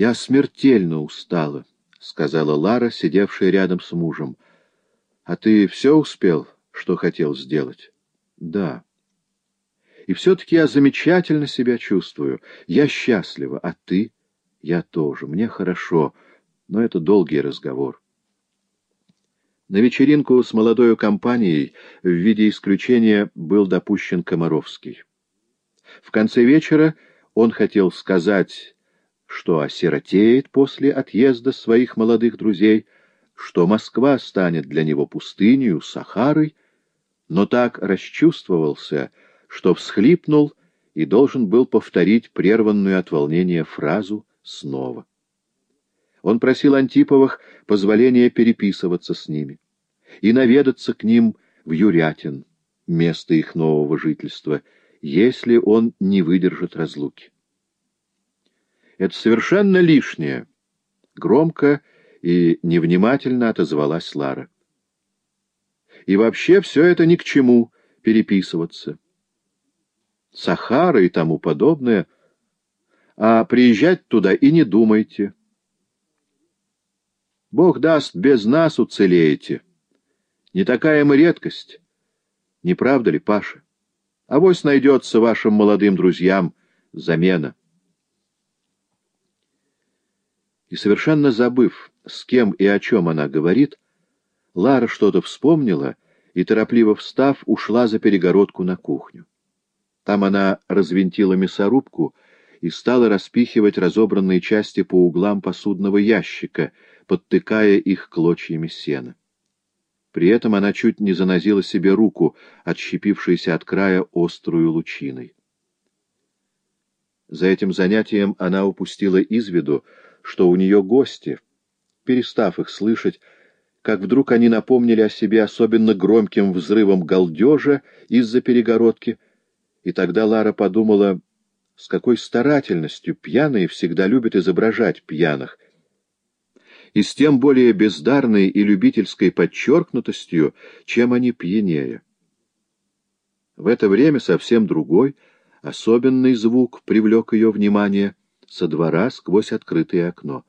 «Я смертельно устала», — сказала Лара, сидевшая рядом с мужем. «А ты все успел, что хотел сделать?» «Да». «И все-таки я замечательно себя чувствую. Я счастлива. А ты?» «Я тоже. Мне хорошо. Но это долгий разговор». На вечеринку с молодой компанией в виде исключения был допущен Комаровский. В конце вечера он хотел сказать, что осиротеет после отъезда своих молодых друзей, что Москва станет для него пустынью, Сахарой, но так расчувствовался, что всхлипнул и должен был повторить прерванную от волнения фразу снова. Он просил Антиповых позволения переписываться с ними и наведаться к ним в Юрятин, место их нового жительства, если он не выдержит разлуки. «Это совершенно лишнее», — громко и невнимательно отозвалась Лара. «И вообще все это ни к чему переписываться. Сахара и тому подобное, а приезжать туда и не думайте». Бог даст, без нас уцелеете. Не такая мы редкость. Не правда ли, Паша? Авось найдется вашим молодым друзьям замена. И совершенно забыв, с кем и о чем она говорит, Лара что-то вспомнила и, торопливо встав, ушла за перегородку на кухню. Там она развинтила мясорубку и стала распихивать разобранные части по углам посудного ящика, подтыкая их клочьями сена. При этом она чуть не занозила себе руку, отщепившейся от края острую лучиной. За этим занятием она упустила из виду, что у нее гости, перестав их слышать, как вдруг они напомнили о себе особенно громким взрывом галдежа из-за перегородки, и тогда Лара подумала, с какой старательностью пьяные всегда любят изображать пьяных — и с тем более бездарной и любительской подчеркнутостью, чем они пьянее. В это время совсем другой, особенный звук привлек ее внимание со двора сквозь открытое окно.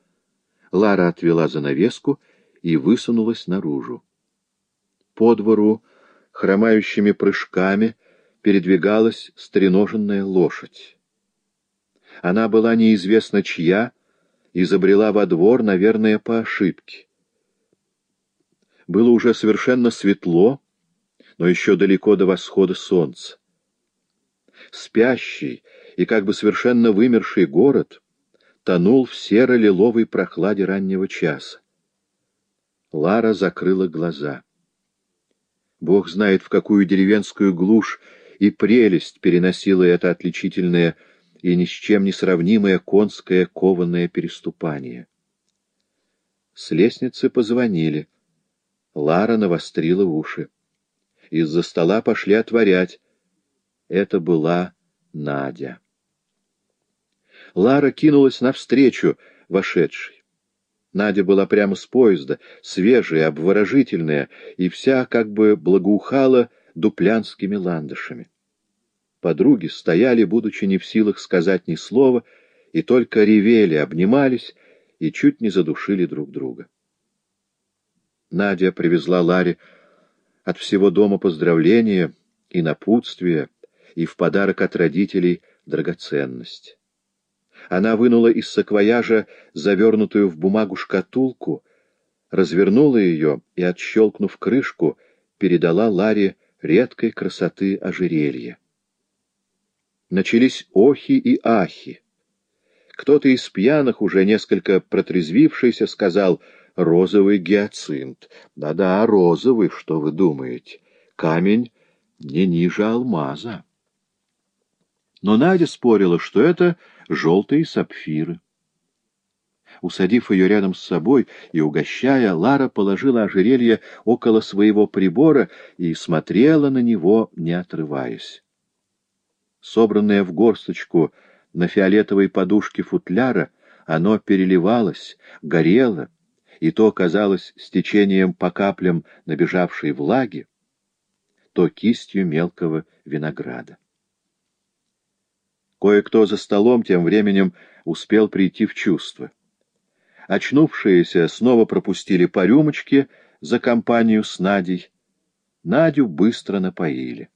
Лара отвела занавеску и высунулась наружу. По двору хромающими прыжками передвигалась стреноженная лошадь. Она была неизвестно чья, и забрела во двор, наверное, по ошибке. Было уже совершенно светло, но еще далеко до восхода солнца. Спящий и как бы совершенно вымерший город тонул в серо-лиловой прохладе раннего часа. Лара закрыла глаза. Бог знает, в какую деревенскую глушь и прелесть переносила это отличительное и ни с чем не сравнимое конское кованое переступание. С лестницы позвонили. Лара навострила уши. Из-за стола пошли отворять. Это была Надя. Лара кинулась навстречу вошедшей. Надя была прямо с поезда, свежая, обворожительная, и вся как бы благоухала дуплянскими ландышами. Подруги стояли, будучи не в силах сказать ни слова, и только ревели, обнимались и чуть не задушили друг друга. Надя привезла Ларе от всего дома поздравления и напутствия, и в подарок от родителей драгоценность. Она вынула из саквояжа завернутую в бумагу шкатулку, развернула ее и, отщелкнув крышку, передала Ларе редкой красоты ожерелье начались охи и ахи. Кто-то из пьяных, уже несколько протрезвившийся, сказал «розовый гиацинт». Да-да, розовый, что вы думаете? Камень не ниже алмаза. Но Надя спорила, что это желтые сапфиры. Усадив ее рядом с собой и угощая, Лара положила ожерелье около своего прибора и смотрела на него, не отрываясь собранное в горсточку на фиолетовой подушке футляра, оно переливалось, горело, и то казалось стечением по каплям набежавшей влаги, то кистью мелкого винограда. Кое-кто за столом тем временем успел прийти в чувство — Очнувшиеся снова пропустили по рюмочке за компанию с Надей. Надю быстро напоили.